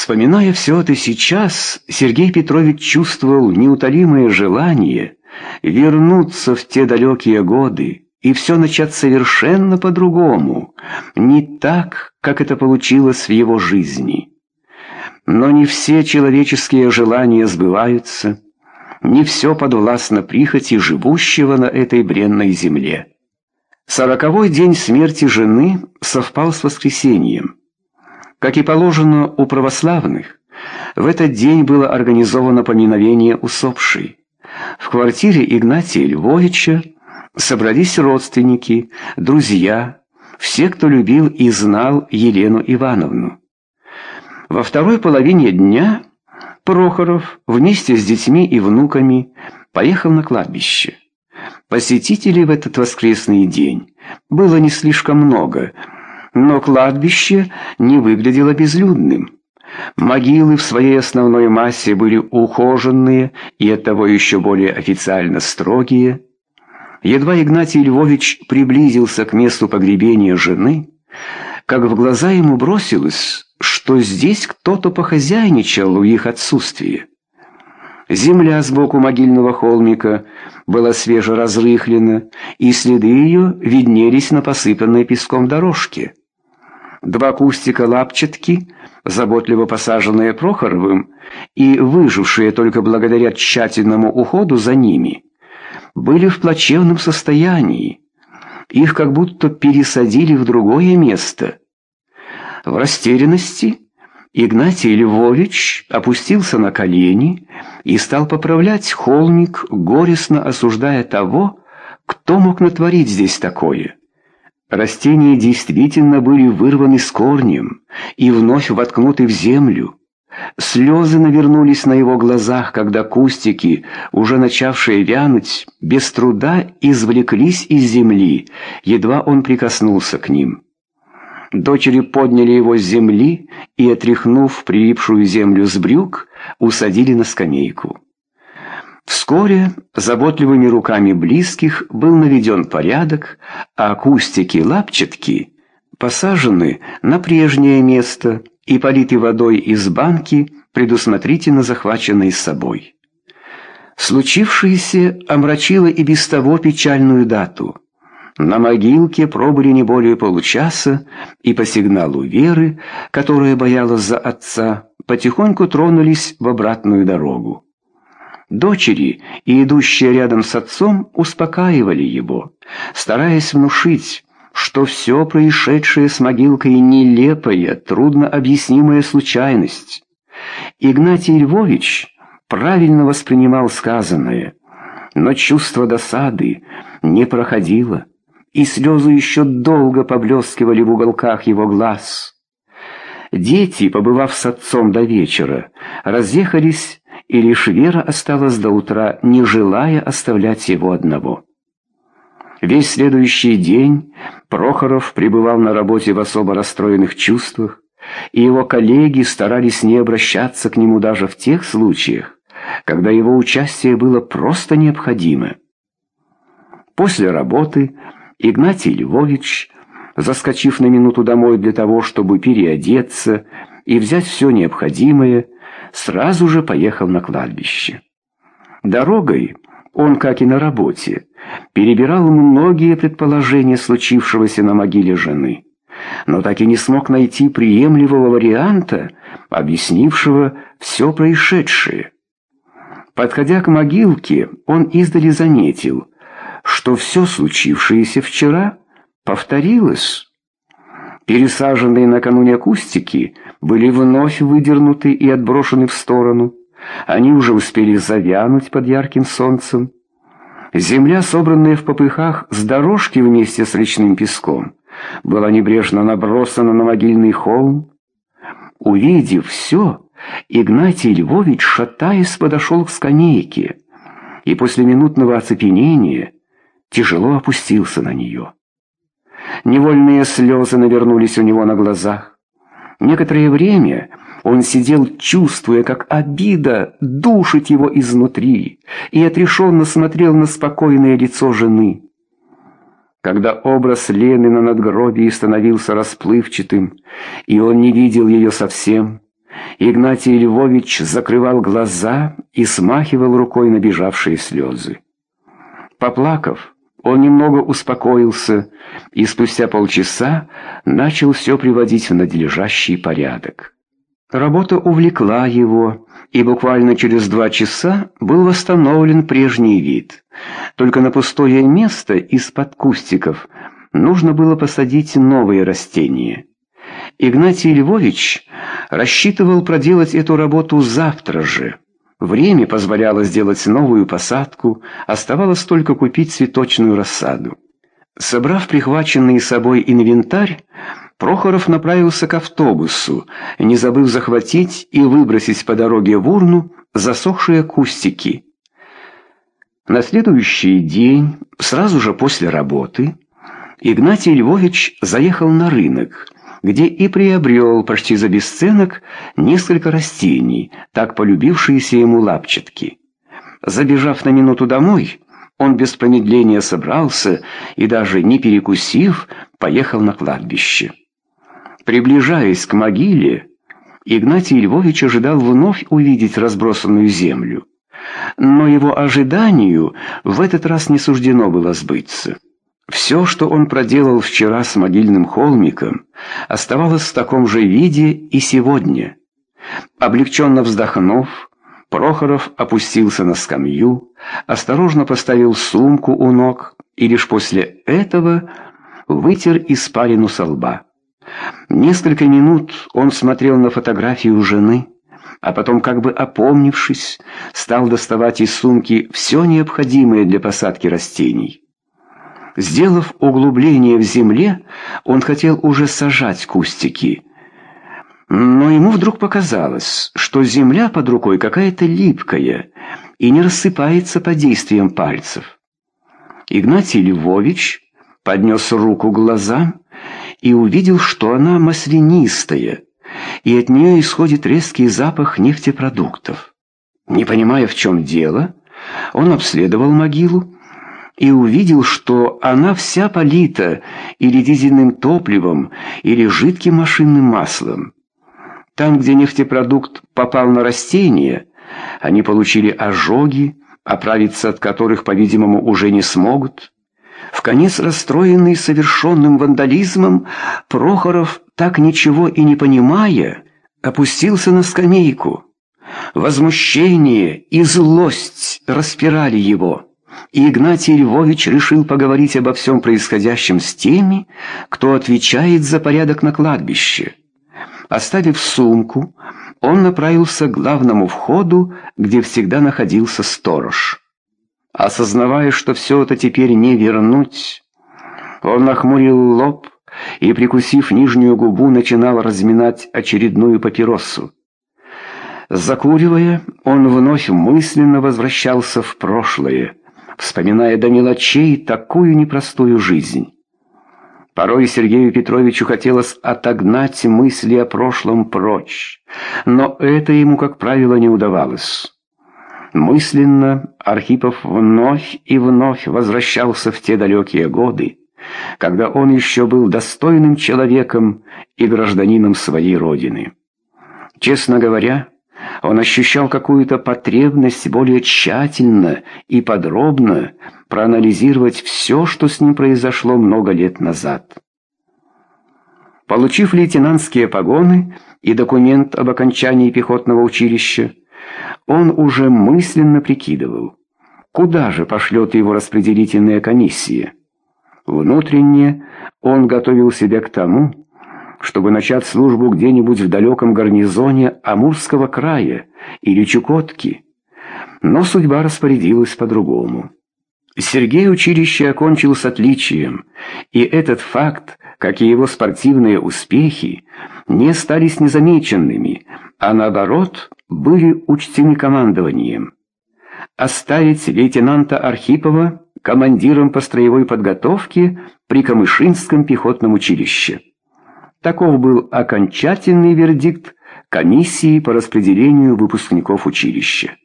Вспоминая все это сейчас, Сергей Петрович чувствовал неутолимое желание вернуться в те далекие годы и все начать совершенно по-другому, не так, как это получилось в его жизни. Но не все человеческие желания сбываются, не все подвластно прихоти живущего на этой бренной земле. Сороковой день смерти жены совпал с воскресением. Как и положено у православных, в этот день было организовано поминовение усопшей. В квартире Игнатия Львовича собрались родственники, друзья, все, кто любил и знал Елену Ивановну. Во второй половине дня Прохоров вместе с детьми и внуками поехал на кладбище. Посетителей в этот воскресный день было не слишком много, но кладбище не выглядело безлюдным. Могилы в своей основной массе были ухоженные и оттого еще более официально строгие. Едва Игнатий Львович приблизился к месту погребения жены, как в глаза ему бросилось, что здесь кто-то похозяйничал в их отсутствии. Земля сбоку могильного холмика была свеже разрыхлена, и следы ее виднелись на посыпанной песком дорожке. Два кустика лапчатки, заботливо посаженные Прохоровым и выжившие только благодаря тщательному уходу за ними, были в плачевном состоянии. Их как будто пересадили в другое место. В растерянности Игнатий Львович опустился на колени и стал поправлять холмик, горестно осуждая того, кто мог натворить здесь такое. Растения действительно были вырваны с корнем и вновь воткнуты в землю. Слезы навернулись на его глазах, когда кустики, уже начавшие вянуть, без труда извлеклись из земли, едва он прикоснулся к ним. Дочери подняли его с земли и, отряхнув прилипшую землю с брюк, усадили на скамейку. Вскоре заботливыми руками близких был наведен порядок, а кустики-лапчатки посажены на прежнее место и политы водой из банки, предусмотрительно захваченной с собой. Случившееся омрачило и без того печальную дату. На могилке пробыли не более получаса, и по сигналу Веры, которая боялась за отца, потихоньку тронулись в обратную дорогу. Дочери и идущие рядом с отцом успокаивали его, стараясь внушить, что все происшедшее с могилкой нелепая, трудно объяснимая случайность. Игнатий Львович правильно воспринимал сказанное, но чувство досады не проходило и слезы еще долго поблескивали в уголках его глаз. Дети, побывав с отцом до вечера, разъехались, и лишь Вера осталась до утра, не желая оставлять его одного. Весь следующий день Прохоров пребывал на работе в особо расстроенных чувствах, и его коллеги старались не обращаться к нему даже в тех случаях, когда его участие было просто необходимо. После работы Игнатий Львович, заскочив на минуту домой для того, чтобы переодеться и взять все необходимое, сразу же поехал на кладбище. Дорогой он, как и на работе, перебирал многие предположения случившегося на могиле жены, но так и не смог найти приемлемого варианта, объяснившего все происшедшее. Подходя к могилке, он издали заметил, что все случившееся вчера повторилось. Пересаженные накануне кустики были вновь выдернуты и отброшены в сторону. Они уже успели завянуть под ярким солнцем. Земля, собранная в попыхах с дорожки вместе с речным песком, была небрежно набросана на могильный холм. Увидев все, Игнатий Львович, шатаясь, подошел к скамейке и после минутного оцепенения тяжело опустился на нее. Невольные слезы навернулись у него на глазах. Некоторое время он сидел, чувствуя, как обида душит его изнутри, и отрешенно смотрел на спокойное лицо жены. Когда образ Лены на надгробии становился расплывчатым, и он не видел ее совсем, Игнатий Львович закрывал глаза и смахивал рукой набежавшие слезы. Поплакав, он немного успокоился и спустя полчаса начал все приводить в надлежащий порядок. Работа увлекла его, и буквально через два часа был восстановлен прежний вид. Только на пустое место из-под кустиков нужно было посадить новые растения. Игнатий Львович рассчитывал проделать эту работу завтра же. Время позволяло сделать новую посадку, оставалось только купить цветочную рассаду. Собрав прихваченный с собой инвентарь, Прохоров направился к автобусу, не забыв захватить и выбросить по дороге в урну засохшие кустики. На следующий день, сразу же после работы, Игнатий Львович заехал на рынок, где и приобрел почти за бесценок несколько растений, так полюбившиеся ему лапчатки. Забежав на минуту домой, он без промедления собрался и, даже не перекусив, поехал на кладбище. Приближаясь к могиле, Игнатий Львович ожидал вновь увидеть разбросанную землю. Но его ожиданию в этот раз не суждено было сбыться. Все, что он проделал вчера с могильным холмиком, оставалось в таком же виде и сегодня. Облегченно вздохнув, Прохоров опустился на скамью, осторожно поставил сумку у ног и лишь после этого вытер испарину со лба. Несколько минут он смотрел на фотографию жены, а потом, как бы опомнившись, стал доставать из сумки все необходимое для посадки растений. Сделав углубление в земле, он хотел уже сажать кустики. Но ему вдруг показалось, что земля под рукой какая-то липкая и не рассыпается под действием пальцев. Игнатий Львович поднес руку к глазам и увидел, что она маслянистая, и от нее исходит резкий запах нефтепродуктов. Не понимая, в чем дело, он обследовал могилу, и увидел, что она вся полита или дизельным топливом, или жидким машинным маслом. Там, где нефтепродукт попал на растения, они получили ожоги, оправиться от которых, по-видимому, уже не смогут. В конец расстроенный совершенным вандализмом, Прохоров, так ничего и не понимая, опустился на скамейку. Возмущение и злость распирали его и Игнатий Львович решил поговорить обо всем происходящем с теми, кто отвечает за порядок на кладбище. Оставив сумку, он направился к главному входу, где всегда находился сторож. Осознавая, что все это теперь не вернуть, он нахмурил лоб и, прикусив нижнюю губу, начинал разминать очередную папиросу. Закуривая, он вновь мысленно возвращался в прошлое, вспоминая до мелочей такую непростую жизнь. Порой Сергею Петровичу хотелось отогнать мысли о прошлом прочь, но это ему, как правило, не удавалось. Мысленно Архипов вновь и вновь возвращался в те далекие годы, когда он еще был достойным человеком и гражданином своей родины. Честно говоря, он ощущал какую-то потребность более тщательно и подробно проанализировать все, что с ним произошло много лет назад. Получив лейтенантские погоны и документ об окончании пехотного училища, он уже мысленно прикидывал, куда же пошлет его распределительная комиссия. Внутренне он готовил себя к тому, чтобы начать службу где-нибудь в далеком гарнизоне Амурского края или Чукотки. Но судьба распорядилась по-другому. Сергей училище окончил с отличием, и этот факт, как и его спортивные успехи, не остались незамеченными, а наоборот были учтены командованием. Оставить лейтенанта Архипова командиром по строевой подготовке при Камышинском пехотном училище. Таков был окончательный вердикт комиссии по распределению выпускников училища.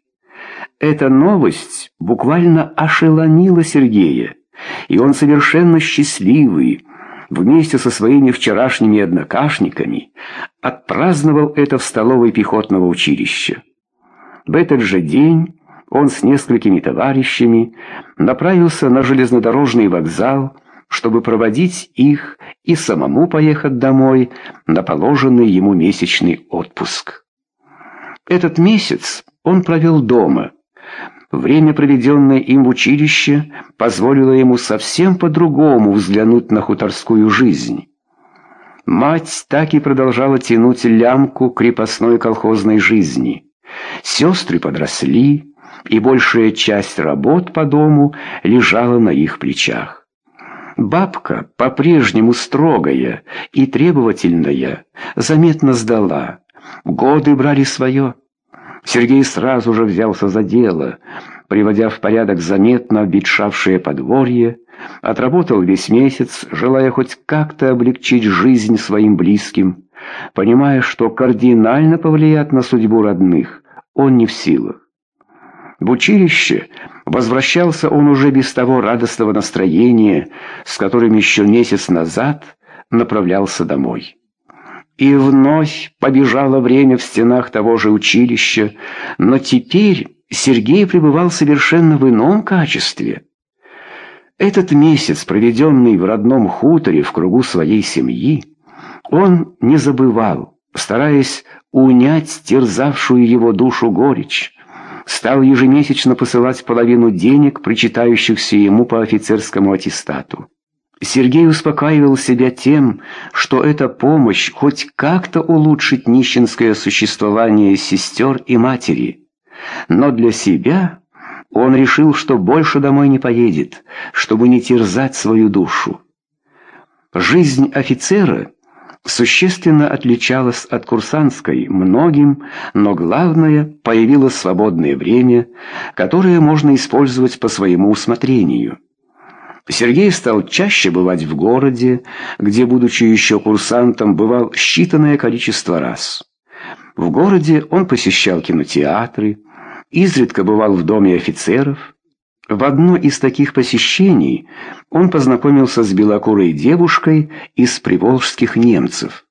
Эта новость буквально ошеломила Сергея, и он совершенно счастливый, вместе со своими вчерашними однокашниками отпраздновал это в столовой пехотного училища. В этот же день он с несколькими товарищами направился на железнодорожный вокзал, чтобы проводить их и самому поехать домой на положенный ему месячный отпуск. Этот месяц он провел дома. Время, проведенное им в училище, позволило ему совсем по-другому взглянуть на хуторскую жизнь. Мать так и продолжала тянуть лямку крепостной колхозной жизни. Сестры подросли, и большая часть работ по дому лежала на их плечах. Бабка, по-прежнему строгая и требовательная, заметно сдала. Годы брали свое. Сергей сразу же взялся за дело, приводя в порядок заметно обветшавшее подворье, отработал весь месяц, желая хоть как-то облегчить жизнь своим близким, понимая, что кардинально повлиять на судьбу родных он не в силах. В училище возвращался он уже без того радостного настроения, с которым еще месяц назад направлялся домой. И вновь побежало время в стенах того же училища, но теперь Сергей пребывал совершенно в ином качестве. Этот месяц, проведенный в родном хуторе в кругу своей семьи, он не забывал, стараясь унять терзавшую его душу горечь, стал ежемесячно посылать половину денег, причитающихся ему по офицерскому аттестату. Сергей успокаивал себя тем, что эта помощь хоть как-то улучшит нищенское существование сестер и матери. Но для себя он решил, что больше домой не поедет, чтобы не терзать свою душу. Жизнь офицера существенно отличалась от курсантской многим, но главное, появилось свободное время, которое можно использовать по своему усмотрению. Сергей стал чаще бывать в городе, где, будучи еще курсантом, бывал считанное количество раз. В городе он посещал кинотеатры, изредка бывал в доме офицеров. В одно из таких посещений он познакомился с белокурой девушкой из приволжских немцев.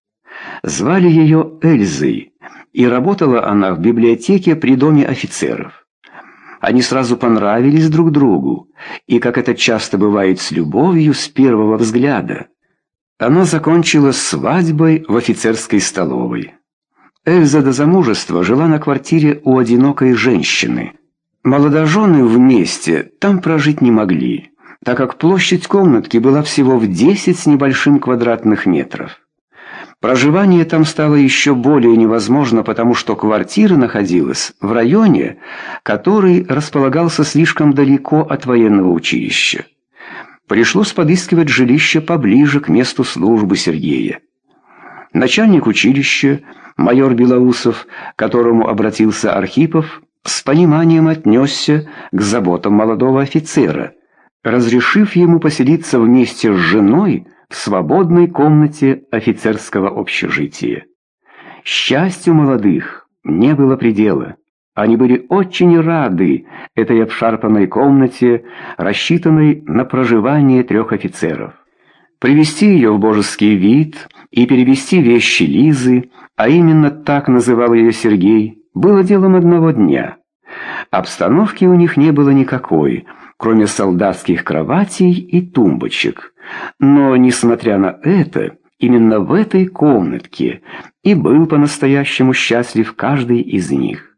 Звали ее Эльзой, и работала она в библиотеке при доме офицеров. Они сразу понравились друг другу, и, как это часто бывает с любовью, с первого взгляда. Она закончила свадьбой в офицерской столовой. Эльза до замужества жила на квартире у одинокой женщины. Молодожены вместе там прожить не могли, так как площадь комнатки была всего в 10 с небольшим квадратных метров. Проживание там стало еще более невозможно, потому что квартира находилась в районе, который располагался слишком далеко от военного училища. Пришлось подыскивать жилище поближе к месту службы Сергея. Начальник училища, майор Белоусов, к которому обратился Архипов, с пониманием отнесся к заботам молодого офицера, разрешив ему поселиться вместе с женой в свободной комнате офицерского общежития. Счастью молодых не было предела. Они были очень рады этой обшарпанной комнате, рассчитанной на проживание трех офицеров. Привести ее в божеский вид и перевести вещи Лизы, а именно так называл ее Сергей, было делом одного дня. Обстановки у них не было никакой, кроме солдатских кроватей и тумбочек. Но, несмотря на это, именно в этой комнатке и был по-настоящему счастлив каждый из них.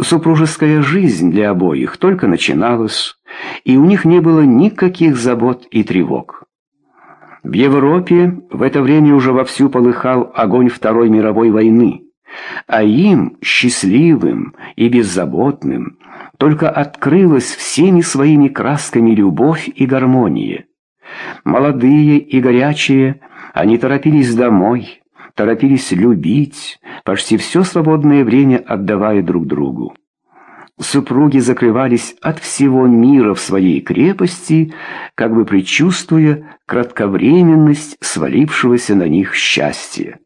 Супружеская жизнь для обоих только начиналась, и у них не было никаких забот и тревог. В Европе в это время уже вовсю полыхал огонь Второй мировой войны, а им, счастливым и беззаботным, только открылась всеми своими красками любовь и гармония. Молодые и горячие, они торопились домой, торопились любить, почти все свободное время отдавая друг другу. Супруги закрывались от всего мира в своей крепости, как бы предчувствуя кратковременность свалившегося на них счастья.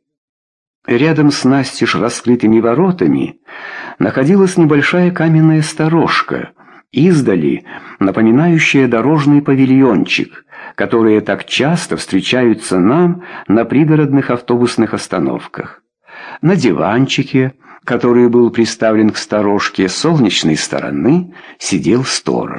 Рядом с настежь раскрытыми воротами находилась небольшая каменная сторожка, издали напоминающая дорожный павильончик, которые так часто встречаются нам на пригородных автобусных остановках. На диванчике, который был приставлен к сторожке солнечной стороны, сидел сторож.